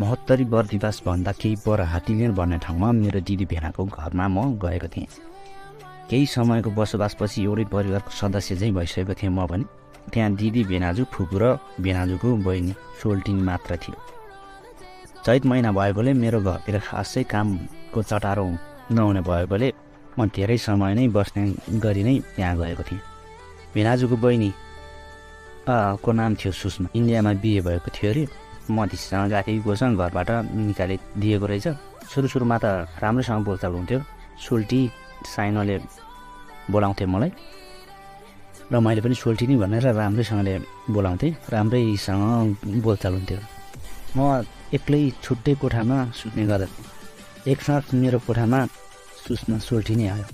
महोत्तरी बर्दिवासभन्दा केही पर हात्तीलेन भन्ने ठाउँमा मेरो दिदी भेनाको घरमा म गएको थिएँ। केही समयको बसोबासपछि एउटै परिवारको सदस्य चाहिँ भइसकेको थिएँ म पनि। त्यहाँ दिदी भेनाजु फुपू र भेनाजुको बहिनी सोल्टिनी मात्र थियो। चैत महिना भएकोले मेरो घरतिर खासै कामको चटारो नहुने भएकोले म धेरै समय नै बस्ने गरी नै त्यहाँ गएको थिएँ। भेनाजुको बहिनी को नाम थियो सुषमा? इन्डियामा बिहे भएको थियो अरे। मधेससँग गएको थिएँ गोसँग घरबाट निकाले दिएको रहेछ। सुरु सुरुमा त राम्रैसँग बोलचाल हुन्थ्यो। सोल्टी साइनोले बोलाउँथेँ मलाई। र मैले पनि सोल्टी नै भनेर राम्रैसँगले बोलाउँथेँ। राम्रैसँग बोलचाल हुन्थ्यो। म एक्लै छुट्टै कोठामा सुत्ने गर्दथेँ एकसाथ मेरो कोठामा सुस्न सोल्टी नै आयो।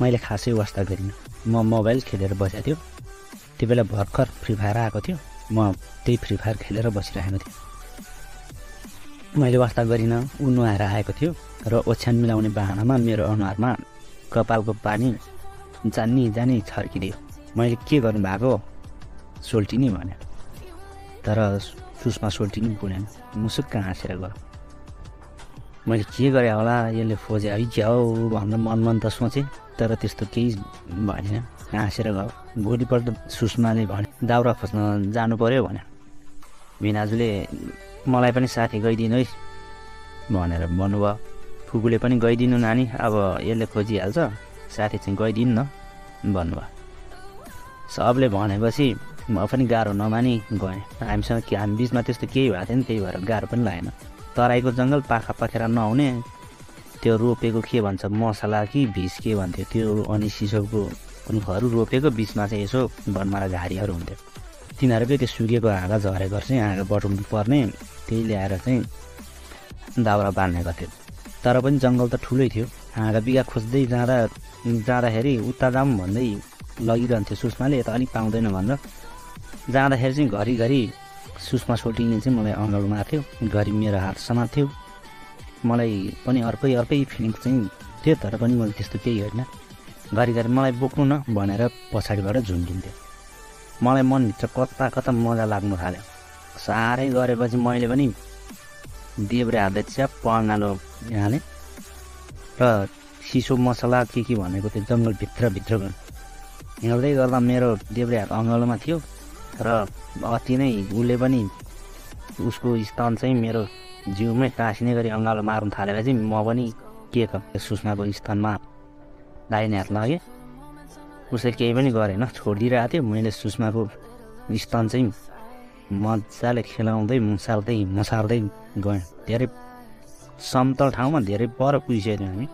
मैले खासै वास्ता गरिनँ। म मोबाइल खेलेर बसेको थियो। त्यो बेला भर्खर फ्री फायर आएको थियो। म त्यही फ्री फायर खेलेर बसिरहेको थिएँ। मैले वास्ता गरिनँ ऊ नुहाएर आएको थियो र ओछ्यान मिलाउने बाहनामा मेरो अनुहारमा कपालको पानी जानी जानी छर्किदियो। मैले के गर्नु भएको सोल्टिनी भने तर सुषमा सोल्टिनी बोलेन मुसुक्क हाँसेर गयो। मैले के गरेँ होला? यसले खोजे है क्या हो भनेर मन मन त सोचेँ तर त्यस्तो केही भएन। हाँसेर गयो। भोलिपल्ट सुषमाले भने दाउरा खोज्न जानु पऱ्यो भने भिनाजुले मलाई पनि साथी गइदिनु है। भनेर भन्नुभयो। फुपूले पनि गइदिनु नानी अब यसले खोजिहाल्छ। साथी चाहिँ गइदिनु न भन्नुभयो। सबले भनेपछि म पनि गाह्रो नमानी गएँ। हामीसँग के हामी बिचमा त्यस्तो केही भएको नि त्यही भएर गाह्रो पनि लागेन। तराईको जङ्गल पाखा पाखेर नहुने। त्यो रोपेको के भन्छ मसला कि भिस के भन्थ्यो त्यो अनि सिसौको रुखहरू रोपेको बिचमा चाहिँ यसो बनमारा घारीहरू हुन्थ्यो। तिनीहरूकै त्यो सुकेको हाँगा झरेको चाहिँ हाँगा बटुल्नु पर्ने। त्यही ल्याएर चाहिँ दाउरा बाँध्ने गर्थ्यो। तर पनि जङ्गल त ठुलै थियो। हाँगा बिगा खोज्दै जाँदा जाँदाखेरि उता जाऊँ भन्दै लगिरहन्थ्यो सुषमाले यता अलिक पाउँदैन भनेर जाँदाखेरि चाहिँ घरिघरि सुषमा सोटिङले चाहिँ मलाई अँगालो मार्थ्यो। घरि मेरो हात समात्थ्यो मलाई पनि अर्कै अर्कै फिलिङ चाहिँ थियो तर पनि मैले त्यस्तो केही होइन। घरिघरि मलाई बोक्नु न भनेर पछाडिबाट झुन्डिन्थ्यो। मलाई मनभित्र कता कता मजा लाग्नु थाल्यो। साह्रै गरेपछि मैले पनि देब्रे हातले च्याप अँगालो यहाँले। र सिसो मसला के के भनेको त्यो जङ्गलभित्रभित्र हिँड्दै गर्दा मेरो देब्रे हात अँगालोमा थियो र अति नै उसले पनि उसको स्तन चाहिँ मेरो जिउमै टाँसिने गरी अँगालो मार्नु थालेर चाहिँ म पनि के सुषमाको स्तनमा दाहिने हात लगेँ। उसले केही पनि गरेन छोडिदिइरहेको थियो। मैले सुषमाको स्तन चाहिँ मजाले खेलाउँदै मुसार्दै मसार्दै गएँ। धेरै समतल ठाउँमा धेरै पर पुगिसक्यो हामी।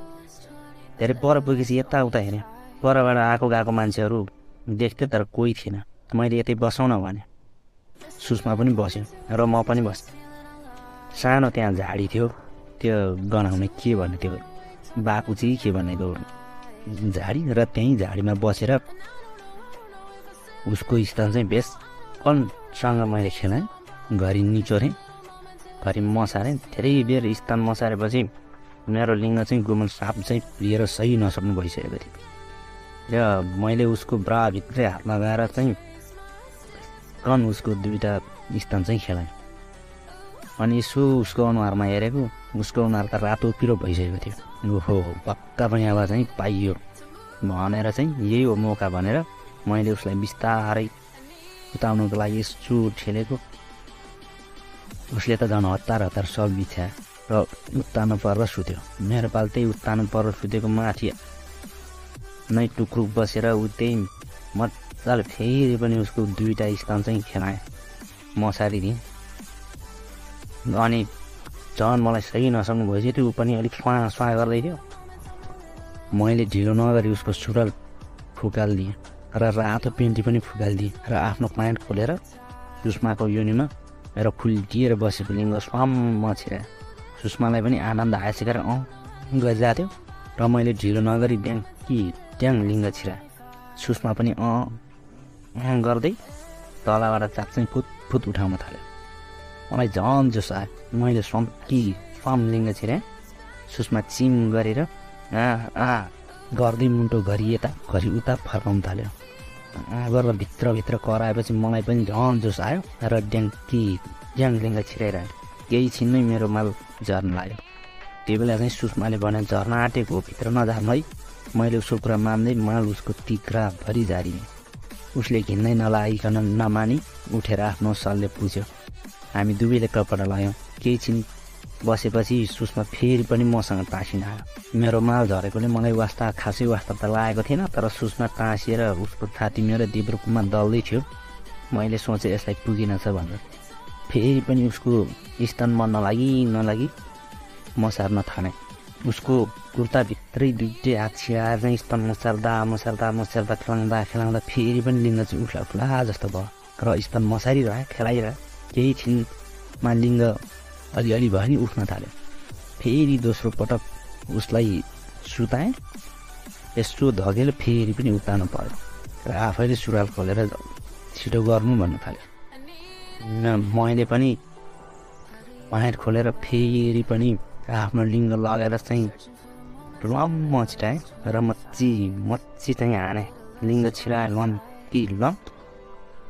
धेरै पर पुगेपछि यताउता हेरेँ। परबाट आएको गएको मान्छेहरू देख्थेँ तर कोही थिएन। मैले यतै बसाउन भने। सुषमा पनि बस्यो र म पनि बस्थेँ। सानो त्यहाँ झाडी थियो। त्यो गनाउने के भन्ने त्यो बाकुची के भन्ने त्यो झाडी र त्यहीँ झाडीमा बसेर उसको स्थान चाहिँ बेस कनसँग मैले खेलाएँ घरि निचोरेँ घरि मसारेँ धेरै बेर स्थान मसारेपछि मेरो लिङ्ग चाहिँ गुमल साप चाहिँ लिएर सही नसक्नु भइसकेको थियो र मैले उसको ब्राभित्रै हात लगाएर चाहिँ कन उसको दुईवटा स्थान चाहिँ खेलाएँ। अनि यसो उसको अनुहारमा हेरेको उसको अनुहार त रातो पिरो भइसकेको थियो। ओहो पक्का पनि अब चाहिँ पाइयो भनेर चाहिँ यही हो मौका भनेर मैले उसलाई बिस्तारै उताउनुको लागि यसो ठेलेको उसले त झन् हतार हतार सब बिछ्या र उत्तानो पर्दा सुत्यो। मेरो पाल त्यही उत्तानो पर्दा सुतेको माथि नै टुक्रुक बसेर ऊ त्यही मजाले फेरि पनि उसको दुईवटा स्थान चाहिँ खेलाएँ मसारिदिएँ अनि झन् मलाई सही नसक्नु त्यो ऊ पनि अलिक सुवा सुवा गर्दै थियो। मैले ढिलो नगरी उसको सुरल फुकालिदिएँ। र रातो पेन्टी पनि फुकालिदिएँ र आफ्नो प्यान्ट खोलेर सुषमाको योनिमा मेरो खुल्टिएर बसेको लिङ्ग सम्म छिराएँ सुषमालाई पनि आनन्द आइसकेर अँ? गरिरहेको थियो र मैले ढिलो नगरी ब्याङ कि ट्याङ लिङ्ग छिरा। सुषमा पनि अँ? अँ गर्दै तलबाट चाप चाहिँ फुत फुत उठाउन थाल्यो। मलाई झन् जोस आयो। मैले सम्की फम लिङ्ग छिराएँ सुषमा चिम गरेर आ आ गर्दै मुन्टो घरि यता घरि उता फर्काउनु थाल्यो। गरेर भित्रभित्र कराएपछि मलाई पनि झन् जोस आयो र ड्याङ्की ड्याङ लिङ्ग छिराइरह्यो। केही छिनमै मेरो माल झर्न लाग्यो। त्यो बेला चाहिँ सुषमाले भने झर्न आँटेको भित्र नझर्न है। मैले उसको कुरा मान्दै माल उसको तिक्राभरि झारिने उसले घिन्नै नलागिकन नमानी उठेर आफ्नो सलले पुज्यो हामी दुवैले कपडा लगायौँ केही छिन बसेपछि सुषमा फेरि पनि मसँग टाँसिन आयो मेरो माल झरेकोले मलाई वास्ता खासै वास्ता त लागेको थिएन तर सुषमा टाँसिएर उसको छाती मेरो दिब्रुकमा दल्दै थियो। मैले सोचेँ यसलाई पुगिनछ भनेर फेरि पनि उसको स्तन मन नलागि नलागि म सार्न थालेँ। उसको कुर्ताभित्रै दुइटै हात छिराएर नै स्तन मसार्दा मसार्दा मसार्दा खेलाउँदा खेलाउँदा फेरि पनि लिङ्ग चाहिँ उफ्ला उफ्ला जस्तो भयो। र स्तन मसारिरह्यो खेलाइरह्यो केही छिनमा लिङ्ग अलिअलि भयो नि उठ्न थाल्यो। फेरि दोस्रो पटक उसलाई सुताएँ। यस्तो धगेर फेरि पनि उतार्नु पऱ्यो। र आफैले सुरुवाल खोलेर छिटो गर्नु भन्नु थाल्यो। मैले पनि बाहिर खोलेर फेरि पनि आफ्नो लिङ्ग लगेर चाहिँ लम्म छिटाएँ र मच्ची मच्ची चाहिँ हाने। लिङ्ग छिराए लम कि लम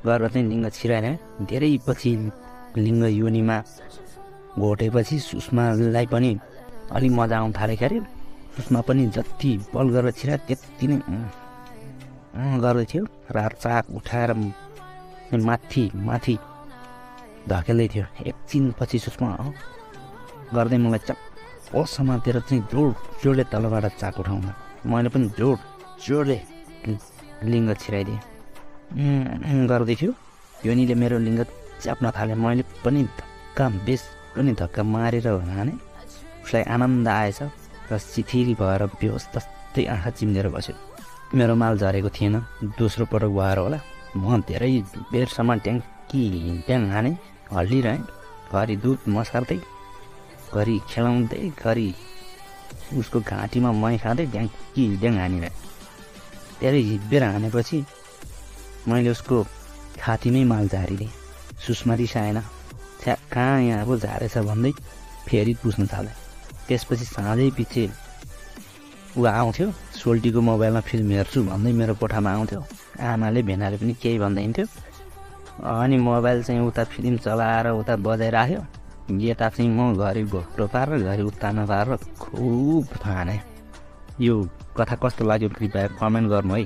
गरेर चाहिँ लिङ्ग छिराएर धेरै पछि लिङ्ग योनिमा घोटेपछि सुषमालाई पनि अलिक मजा आउनु अरे सुषमा पनि जति बल गरेर छिरा त्यति नै गर्दै थियो र चाक उठाएर माथि माथि धकेल्दै थियो। एकछिनपछि सुषमा गर्दै मलाई चप्प समातेर चाहिँ जोड जोडले तलबाट चाक उठाउँदा मैले पनि जोड जोडले लिङ्ग छिराइदिएँ। गर्दै थियो योनीले मेरो लिङ्ग च्याप्न थालेँ। मैले पनि धक्का बेस पनि धक्का मारेर हाने उसलाई आनन्द आएछ र शिथिली भएर बेहोस जस्तै आँखा चिम्लेर बस्यो। मेरो माल झरेको थिएन दोस्रो पटक भएर होला। म धेरै बेरसम्म ट्याङ्की ट्याङ हाने हल्लिरहेँ घरि दुध मसार्दै घरि खेलाउँदै घरि उसको घाँटीमा मै खाँदै ड्याङ्की ड्याङ हानिरहेँ धेरै हिब्बेर हानेपछि मैले उसको खातीमै माल झारिदिएँ। सुषमा रिसाएन छ्या कहाँ यहाँ पो झारेछ भन्दै फेरि पुस्नु थालेँ। त्यसपछि साँझै पछि ऊ आउँथ्यो सोल्टीको मोबाइलमा फिल्म हेर्छु भन्दै मेरो कोठामा आउँथ्यो। आमाले भेनाले पनि केही भन्दैन थियो अनि मोबाइल चाहिँ उता फिल्म चलाएर उता बजाइराख्यो यता चाहिँ म घरि घोप्टो पारेर घरि उत्तानो पारेर खुब खाने यो कथा कस्तो लाग्यो कृपया कमेन्ट गर्नु है।